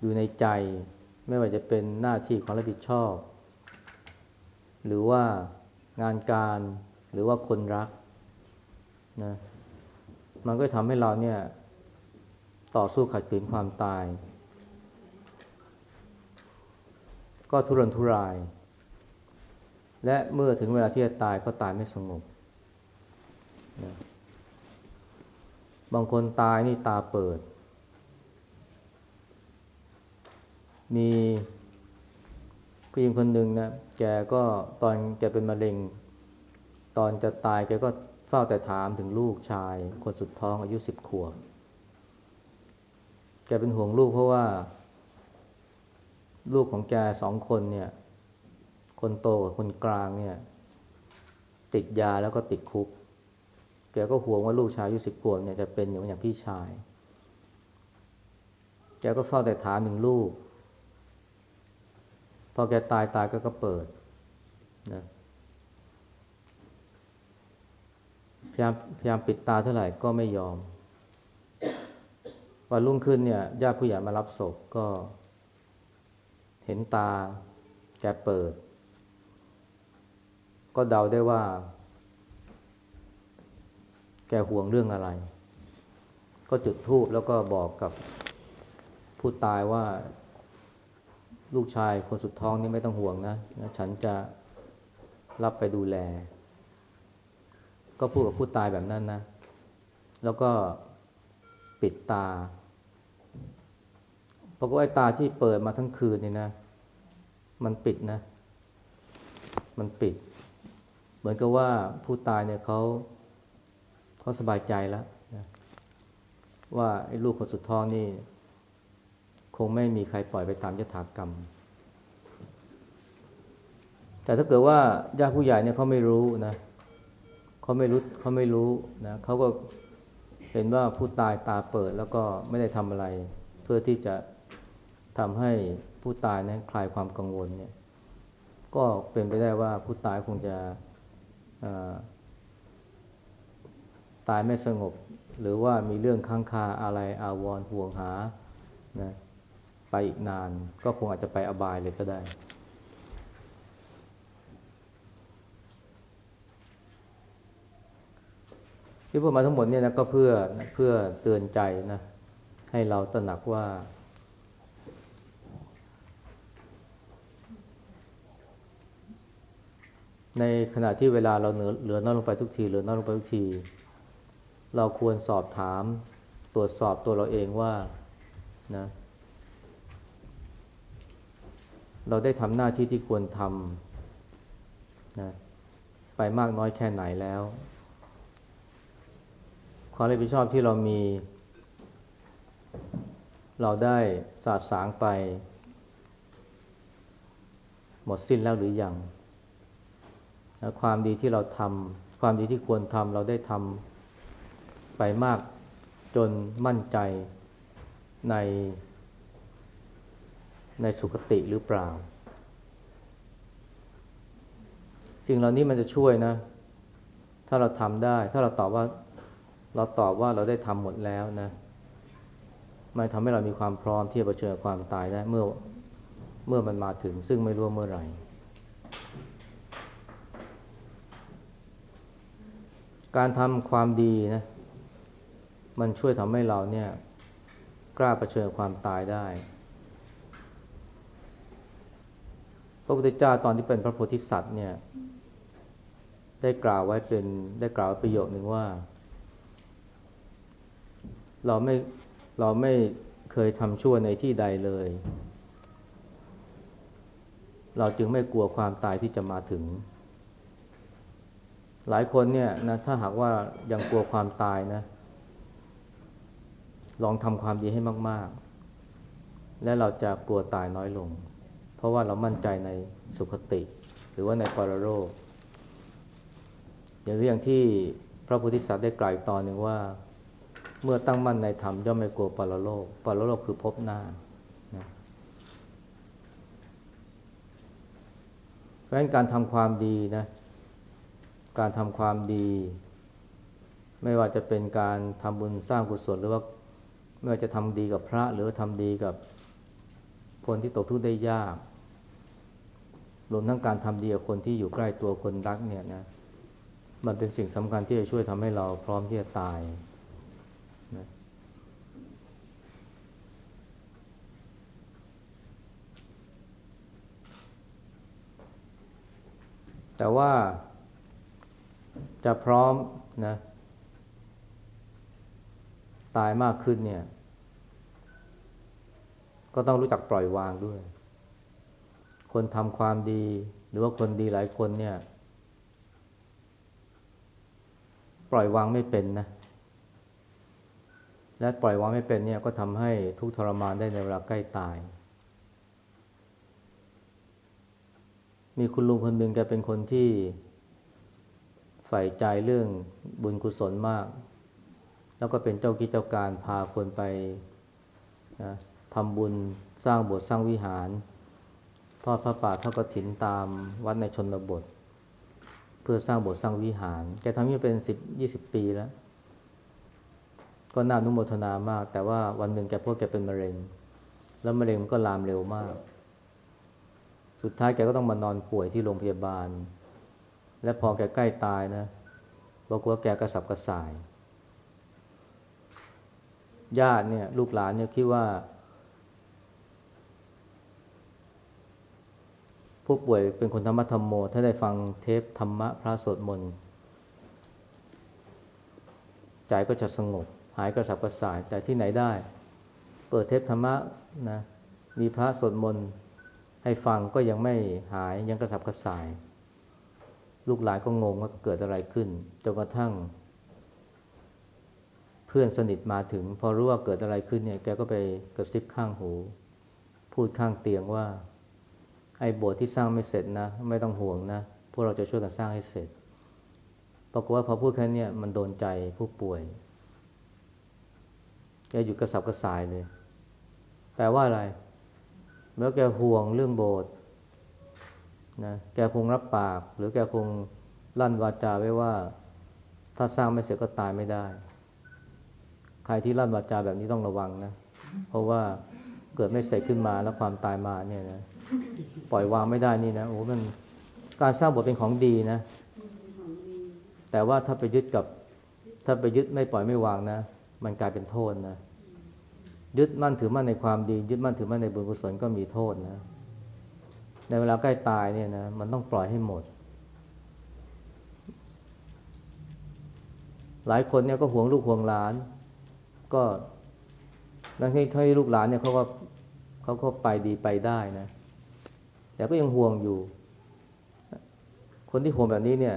อยู่ในใจ ไม่ว่าจะเป็นหน้าที่ความรับผิดชอบ หรือว่างานการหรือว่าคนรักนะมันก็ทำให้เราเนี่ย ต่อสู้ขัดขืนความตาย ก็ทุรนทุราย และเมื่อถึงเวลาที่จะตายก็ตายไม่สงบนะบางคนตายนี่ตาเปิด มีผู้หญิงคนหนึ่งนะแกก็ตอนแกเป็นมะเร็ง ตอนจะตายแกก็เฝ้าแต่ถามถึงลูกชาย คนสุดท้องอายุสิบขวบแกเป็นห่วงลูกเพราะว่า ลูกของแกสองคนเนี่ย คนโตกับคนกลางเนี่ย ติดยาแล้วก็ติดคุกแกก็ห่วงว่าลูกชายอายุสิบขวบเนี่ยจะเป็นอย่างอย่างพี่ชาย แกก็เฝ้าแต่ถามถึงลูก พอแกตายตายก็ก็เปิดนะพยายามพยายามปิดตาเท่าไหร่ก็ไม่ยอม วันรุ่งขึ้นเนี่ยญาติผู้ใหญ่มารับศพก็ เห็นตาแกเปิด ก็เดาได้ว่า แกห่วงเรื่องอะไร ก็จุดธูปแล้วก็บอกกับผู้ตายว่าลูกชายคนสุดท้องนี่ไม่ต้องห่วงนะนะฉันจะรับไปดูแล ก็พูดกับผู้ตายแบบนั้นนะ แล้วก็ปิดตาปรากฏว่าไอ้ตาที่เปิดมาทั้งคืนนี่นะ มันปิดนะ มันปิด เหมือนกับว่าผู้ตายเนี่ยเขาเขาสบายใจแล้วนะว่าไอ้ลูกคนสุดท้องนี่ คงไม่มีใครปล่อยไปตามยถากรรม แต่ถ้าเกิดว่าญาติผู้ใหญ่เนี่ยเขาไม่รู้นะเขาไม่รู้เขาไม่รู้นะเขาก็เห็นว่าผู้ตายตาเปิดแล้วก็ไม่ได้ทำอะไร เพื่อที่จะทำให้ผู้ตายนั้นคลายความกังวลเนี่ย ก็เป็นไปได้ว่าผู้ตายคงจะ ตายไม่สงบ หรือว่ามีเรื่องค้างคาอะไรอาวรณ์ห่วงหานะไปอีกนานก็คงอาจจะไปอบายเลยก็ได้ ที่พูดมาทั้งหมดเนี่ยนะก็เพื่อเพื่อเตือนใจนะให้เราตระหนักว่า ในขณะที่เวลาเราเหลือเหลือน้อยลงไปทุกทีเหลือน้อยลงไปทุกที เราควรสอบถามตรวจสอบตัวเราเองว่านะเราได้ทำหน้าที่ที่ควรทำนะไปมากน้อยแค่ไหนแล้ว ความรับผิดชอบที่เรามี เราได้สาดสางไป หมดสิ้นแล้วหรือยัง ความดีที่เราทำความดีที่ควรทำเราได้ทำไปมากจนมั่นใจในในสุคติหรือเปล่า สิ่งเหล่านี้มันจะช่วยนะ ถ้าเราทำได้ ถ้าเราตอบว่าเราตอบว่าเราได้ทำหมดแล้วนะมันทำให้เรามีความพร้อมที่จะเผชิญความตายได้เมื่อเมื่อมันมาถึงซึ่งไม่รู้เมื่อไหร่ การทำความดีนะมันช่วยทำให้เราเนี่ยกล้าเผชิญความตายได้ พระพุทธเจ้าตอนที่เป็นพระโพธิสัตว์เนี่ยได้กล่าวไว้เป็นได้กล่าวไว้ประโยคหนึ่งว่า เราไม่เราไม่เคยทำชั่วในที่ใดเลย เราจึงไม่กลัวความตายที่จะมาถึง หลายคนเนี่ยนะถ้าหากว่ายังกลัวความตายนะ ลองทำความดีให้มาก ๆ และเราจะกลัวตายน้อยลง เพราะว่าเรามั่นใจในสุขติ หรือว่าในปรโลกอย่างเรื่องที่พระพุทธิสัตว์ได้กล่าวอีกตอนหนึ่งว่า เมื่อตั้งมั่นในธรรมย่อมไม่กลัวปรโลกปรโลกคือพบหน้านะเพราะฉะนั้นการทำความดีนะ การทำความดี ไม่ว่าจะเป็นการทำบุญสร้างกุศลหรือว่าไม่ว่าจะทำดีกับพระ หรือทำดีกับคนที่ตกทุกข์ได้ยาก รวมทั้งการทำดีกับคนที่อยู่ใกล้ตัวคนรักเนี่ยนะมันเป็นสิ่งสำคัญที่จะช่วยทำให้เราพร้อมที่จะตายนะแต่ว่า จะพร้อมนะตายมากขึ้นเนี่ย ก็ต้องรู้จักปล่อยวางด้วย คนทำความดี หรือว่าคนดีหลายคนเนี่ย ปล่อยวางไม่เป็นนะ และปล่อยวางไม่เป็นเนี่ยก็ทำให้ทุกทรมานได้ในเวลาใกล้ตาย มีคุณลุงคนหนึ่งแกเป็นคนที่ ใฝ่ใจเรื่องบุญกุศลมาก แล้วก็เป็นเจ้ากิจเจ้าการพาคนไปนะทำบุญสร้างโบสถ์สร้างวิหาร ทอดพระป่าทอดกฐินตามวัดในชนบท เพื่อสร้างโบสถ์สร้างวิหาร แกทำนี้เป็นสิบยี่สิบปีแล้ว ก็น่านุโมทนามาก แต่ว่าวันหนึ่งแกพวกแกเป็นมะเร็ง แล้วมะเร็งมันก็ลามเร็วมาก สุดท้ายแกก็ต้องมานอนป่วยที่โรงพยาบาล และพอแกใกล้ตายนะบอกว่าแกกระสับกระส่าย ญาติเนี่ยลูกหลานเนี่ยคิดว่า ผู้ป่วยเป็นคนธรรมะธรรมโม ถ้าได้ฟังเทปธรรมะพระสวดมนต์ใจก็จะสงบ หายกระสับกระส่าย แต่ที่ไหนได้ เปิดเทปธรรมะนะมีพระสวดมนต์ให้ฟังก็ยังไม่หายยังกระสับกระส่าย ลูกหลานก็งงว่าเกิดอะไรขึ้นจนกระทั่ง เพื่อนสนิทมาถึง พอรู้ว่าเกิดอะไรขึ้นเนี่ยแกก็ไปกระซิบข้างหู พูดข้างเตียงว่า ไอ้โบสถ์ที่สร้างไม่เสร็จนะ ไม่ต้องห่วงนะ พวกเราจะช่วยกันสร้างให้เสร็จปรากฏว่าพอพูดแค่นี้มันโดนใจผู้ป่วยแกหยุดกระสับกระส่ายเลย แปลว่าอะไรเมื่อแกห่วงเรื่องโบสถ์ นะแกคงรับปาก หรือแกคงลั่นวาจาไว้ว่า ถ้าสร้างไม่เสร็จก็ตายไม่ได้ ใครที่ลั่นวาจาแบบนี้ต้องระวังนะ เพราะว่าเกิดไม่เสร็จขึ้นมาแล้วความตายมาเนี่ยนะปล่อยวางไม่ได้นี่นะโอ้มันการสร้างบสถ์เป็นของดีนะ แต่ว่าถ้าไปยึดกับ ถ้าไปยึดไม่ปล่อยไม่วางนะ มันกลายเป็นโทษนะยึดมั่นถือมั่นในความดี ยึดมั่นถือมั่นในบุญกุศลก็มีโทษนะ ในเวลาใกล้ตายเนี่ยนะมันต้องปล่อยให้หมด หลายคนเนี่ยก็ห่วงลูกห่วงหลาน ก็แล้วให้ให้ลูกหลานเนี่ยเขาก็เขาก็ไปดีไปได้นะ แต่ก็ยังห่วงอยู่ คนที่ห่วงแบบนี้เนี่ย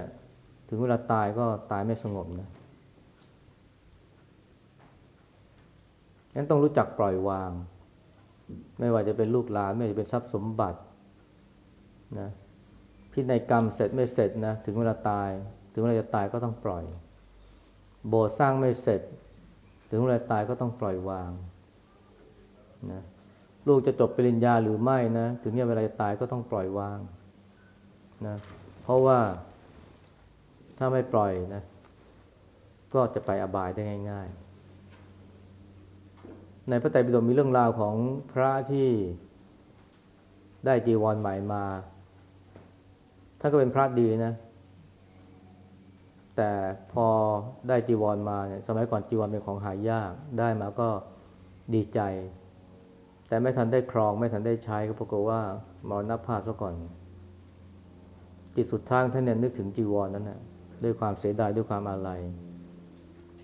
ถึงเวลาตายก็ตายไม่สงบนะงั้นต้องรู้จักปล่อยวาง ไม่ว่าจะเป็นลูกหลาน ไม่ว่าจะเป็นทรัพย์สมบัติ นะพินัยกรรมเสร็จไม่เสร็จนะถึงเวลาตาย ถึงเวลาจะตายก็ต้องปล่อย โบสถ์สร้างไม่เสร็จ ถึงเวลาตายก็ต้องปล่อยวางนะลูกจะจบปริญญาหรือไม่นะถึงเนี่ยเวลาจะตายก็ต้องปล่อยวางนะเพราะว่าถ้าไม่ปล่อยนะก็จะไปอบายได้ง่าย ๆ ในพระไตรปิฎกมีเรื่องราวของพระที่ได้จีวรใหม่มา ท่านก็เป็นพระดีนะ แต่พอได้จีวรมาเนี่ยสมัยก่อนจีวรเป็นของหายากได้มาก็ดีใจ แต่ไม่ทันได้ครอง ไม่ทันได้ใช้ก็ปรากฏว่ามรณภาพซะก่อน จิตสุดท้ายท่านเนี่ยนึกถึงจีวรนนั้นนะด้วยความเสียดายด้วยความอาลัย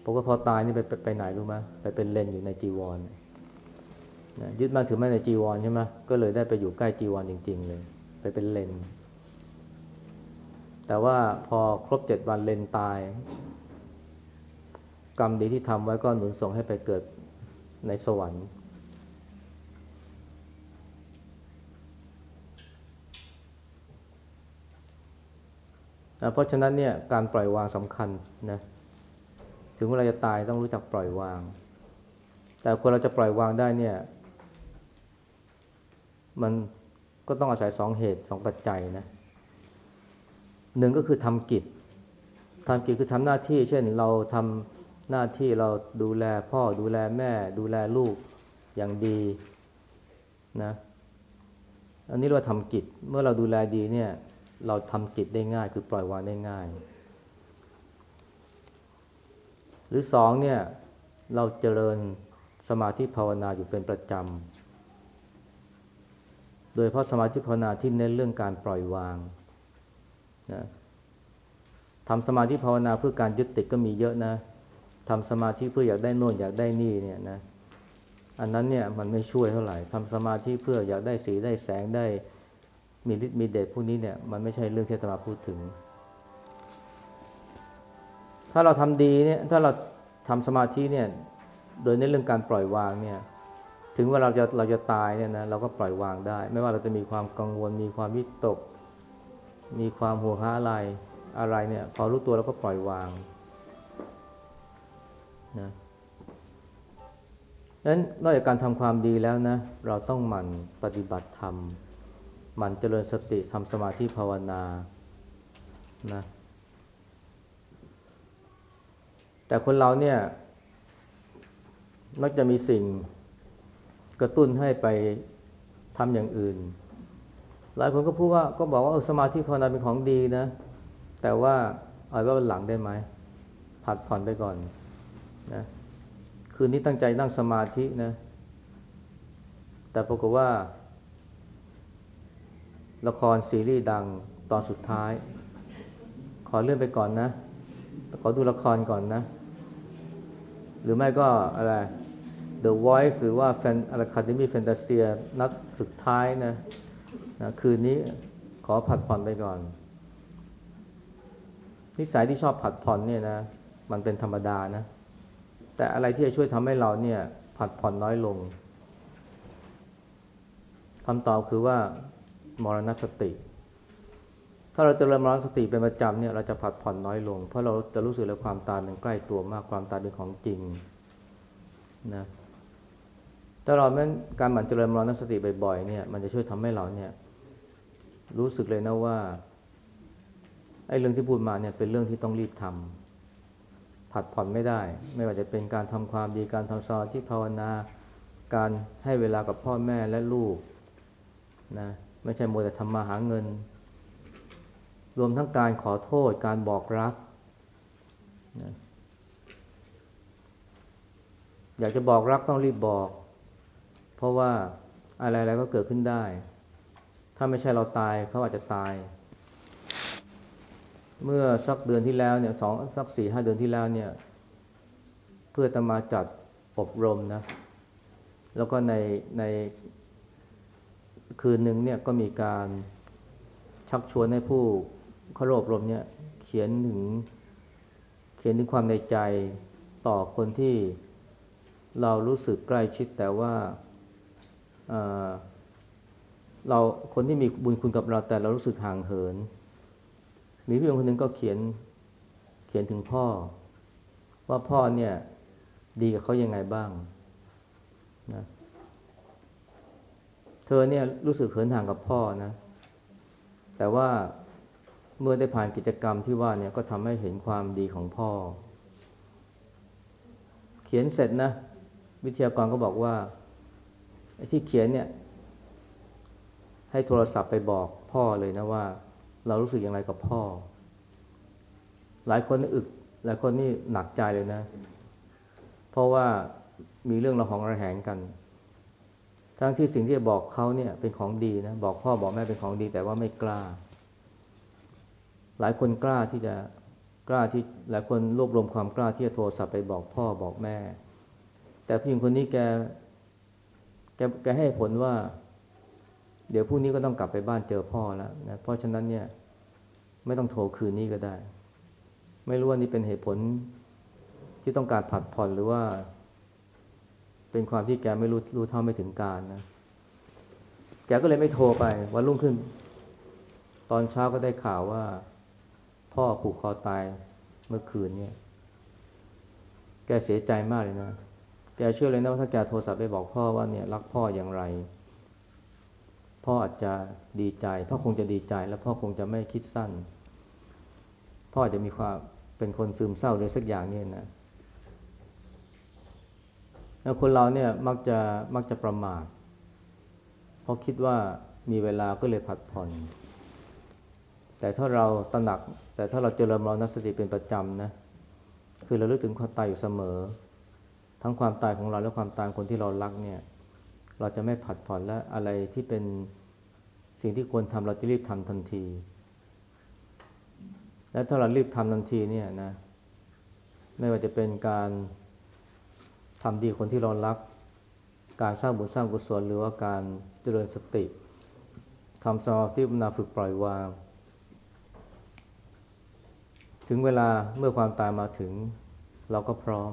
ปรากฏพอตายนี่ไปไปไปไหนรู้ไหมไปเป็นเลนอยู่ในจีวรนะยึดมั่นถือมั่นในจีวรใช่ไหมก็เลยได้ไปอยู่ใกล้จีวรจริง ๆ เลย ไปเป็นเลน แต่ว่าพอครบเจ็ดวันเลนตาย กรรมดีที่ทำไว้ก็หนุนส่งให้ไปเกิดในสวรรค์นะเพราะฉะนั้นเนี่ยการปล่อยวางสำคัญนะถึงเวลาจะตายต้องรู้จักปล่อยวาง แต่คนเราจะปล่อยวางได้เนี่ยมันก็ต้องอาศัยสองเหตุสองปัจจัยนะ หนึ่งก็คือทำกิจทำกิจคือทำหน้าที่ เช่นเราทำหน้าที่เราดูแลพ่อดูแลแม่ ดูแลลูกอย่างดีนะอันนี้เรียกว่าทำกิจเมื่อเราดูแลดีเนี่ย เราทำจิตได้ง่าย คือปล่อยวางได้ง่าย หรือสองเนี่ยเราเจริญสมาธิภาวนาอยู่เป็นประจำ โดยเพราะสมาธิภาวนาที่เน้นเรื่องการปล่อยวาง นะทำสมาธิภาวนาเพื่อการยึดติดก็มีเยอะนะทำสมาธิเพื่ออยากได้โน่นอยากได้นี่เนี่ยนะอันนั้นเนี่ยมันไม่ช่วยเท่าไหร่ทำสมาธิเพื่ออยากได้สีได้แสงได้มีฤทธิ์มีเดชพวกนี้เนี่ยมันไม่ใช่เรื่องที่อาตมาพูดถึง ถ้าเราทำดีเนี่ยถ้าเราทำสมาธิเนี่ยโดยในเรื่องการปล่อยวางเนี่ยถึงว่าเราจะเราจะตายเนี่ยนะเราก็ปล่อยวางได้ ไม่ว่าเราจะมีความกังวลมีความวิตก มีความห่วงหาอะไรอะไรเนี่ยพอรู้ตัวเราก็ปล่อยวางนะดังนั้นนอกจากการทำความดีแล้วนะเราต้องหมั่นปฏิบัติธรรมหมั่นเจริญสติทำสมาธิภาวนานะแต่คนเราเนี่ยมักจะมีสิ่งกระตุ้นให้ไปทำอย่างอื่น หลายคนก็พูดว่าก็บอกว่าสมาธิภาวนาเป็นของดีนะ แต่ว่าเอาไว้วันหลังได้ไหมผัดผ่อนไปก่อนนะคืนนี้ตั้งใจนั่งสมาธินะ แต่ปรากฏว่า ละครซีรีส์ดังตอนสุดท้าย ขอเลื่อนไปก่อนนะ ขอดูละครก่อนนะ หรือไม่ก็อะไร The Voice หรือว่าแฟนอะไรคาเดมี่แฟนตาเซียนัดสุดท้ายนะ นะคืนนี้ขอผัดผ่อนไปก่อน นิสัยที่ชอบผัดผ่อนเนี่ยนะ มันเป็นธรรมดานะ แต่อะไรที่จะช่วยทำให้เราเนี่ย ผัดผ่อนน้อยลงคำตอบคือว่ามรณสติ ถ้าเราเจริญมรณสติเป็นประจำเนี่ย เราจะผัดผ่อนน้อยลง เพราะเราจะรู้สึกเลยความตายเป็นใกล้ตัวมากความตายเป็นของจริงนะ ถ้าเราแม้นการหมั่นเจริญมรณสติบ่อยๆเนี่ยมันจะช่วยทำให้เราเนี่ยรู้สึกเลยนะว่าไอ้เรื่องที่พูดมาเนี่ยเป็นเรื่องที่ต้องรีบทำผัดผ่อนไม่ได้ ไม่ว่าจะเป็นการทำความดีการทำสมาธิภาวนา การให้เวลากับพ่อแม่และลูกนะไม่ใช่โมแต่ทำมาหาเงิน รวมทั้งการขอโทษการบอกรักนะอยากจะบอกรักต้องรีบบอก เพราะว่าอะไรๆก็เกิดขึ้นได้ ถ้าไม่ใช่เราตายเขาอาจจะตาย เมื่อสักเดือนที่แล้วเนี่ยสองสักสี่ห้าเดือนที่แล้วเนี่ย เพื่อจะมาจัดอบรมนะ แล้วก็ในในคืนหนึ่งเนี่ยก็มีการชักชวนให้ผู้เข้าร่วมอบรมเนี่ยเขียนถึงเขียนถึงความในใจต่อคนที่เรารู้สึกใกล้ชิดแต่ว่า เราคนที่มีบุญคุณกับเราแต่เรารู้สึกห่างเหิน มีพี่องคนหนึ่งก็เขียนเขียนถึงพ่อ ว่าพ่อเนี่ยดีกับเขายังไงบ้างนะเธอเนี่ยรู้สึกเหินห่างกับพ่อนะ แต่ว่าเมื่อได้ผ่านกิจกรรมที่ว่าเนี่ยก็ทำให้เห็นความดีของพ่อ เขียนเสร็จนะ วิทยากรก็บอกว่า ไอ้ที่เขียนเนี่ย ให้โทรศัพท์ไปบอกพ่อเลยนะว่า เรารู้สึกอย่างไรกับพ่อ หลายคนอึก หลายคนนี่หนักใจเลยนะ เพราะว่ามีเรื่องระหองระแหงกัน ทั้งที่สิ่งที่จะบอกเขาเนี่ยเป็นของดีนะ บอกพ่อบอกแม่เป็นของดีแต่ว่าไม่กล้า หลายคนกล้าที่จะกล้าที่หลายคนรวบรวมความกล้าที่จะโทรศัพท์ไปบอกพ่อบอกแม่ แต่ผู้หญิงคนนี้แก แกแกให้ผลว่า เดี๋ยวพรุ่งนี้ก็ต้องกลับไปบ้านเจอพ่อแล้วนะเพราะฉะนั้นเนี่ยไม่ต้องโทรคืนนี้ก็ได้ ไม่รู้ว่านี่เป็นเหตุผลที่ต้องการผัดผ่อนหรือว่า เป็นความที่แกไม่รู้รู้เท่าไม่ถึงการนะ แกก็เลยไม่โทรไปวันรุ่งขึ้น ตอนเช้าก็ได้ข่าวว่า พ่อผูกคอตายเมื่อคืนเนี่ย แกเสียใจมากเลยนะ แกเชื่อเลยนะว่าถ้าแกโทรศัพท์ไปบอกพ่อว่าเนี่ยรักพ่ออย่างไร พ่ออาจจะดีใจ พ่อคงจะดีใจ แล้วพ่อคงจะไม่คิดสั้น พ่ออาจจะมีความเป็นคนซึมเศร้าเลยสักอย่างเนี่ยนะแล้วคนเราเนี่ยมักจะมักจะประมาทเพราะคิดว่ามีเวลาก็เลยผัดผ่อน แต่ถ้าเราตระหนัก แต่ถ้าเราเจริญมรณสติเป็นประจำนะ คือเราลึกถึงความตายอยู่เสมอ ทั้งความตายของเราและความตายคนที่เรารักเนี่ย เราจะไม่ผัดผ่อนและอะไรที่เป็นสิ่งที่ควรทำเราจะรีบทำทันที และถ้าเรารีบทำทันทีเนี่ยนะ ไม่ว่าจะเป็นการทำดีคนที่เรารัก การสร้างบุญสร้างกุศลหรือว่าการเจริญสติทำสมาธิภาวนาฝึกปล่อยวาง ถึงเวลาเมื่อความตายมาถึง เราก็พร้อม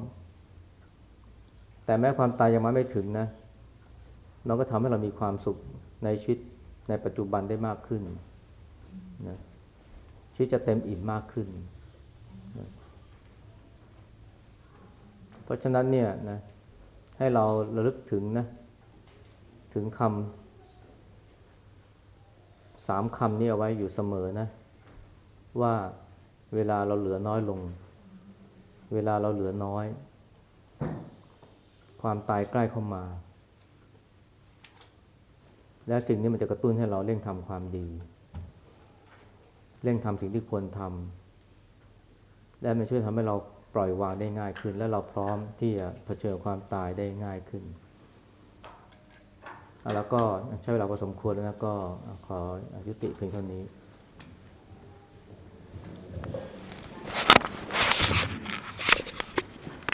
แต่แม้ความตายยังมาไม่ถึงนะมันก็ทำให้เรามีความสุขในชีวิตในปัจจุบันได้มากขึ้นนะชีวิตจะเต็มอิ่มมากขึ้นนะเพราะฉะนั้นเนี่ยนะให้เราระลึกถึงนะถึงคำสามคำนี้เอาไว้อยู่เสมอนะ ว่าเวลาเราเหลือน้อยลง เวลาเราเหลือน้อย ความตายใกล้เข้ามา และสิ่งนี้มันจะกระตุ้นให้เราเร่งทำความดี เร่งทำสิ่งที่ควรทำและมันช่วยทำให้เราปล่อยวางได้ง่ายขึ้น และเราพร้อมที่จะเผชิญความตายได้ง่ายขึ้น แล้วก็ใช้เวลาพอสมควรแล้วนะก็ขอยุติเพียงเท่านี้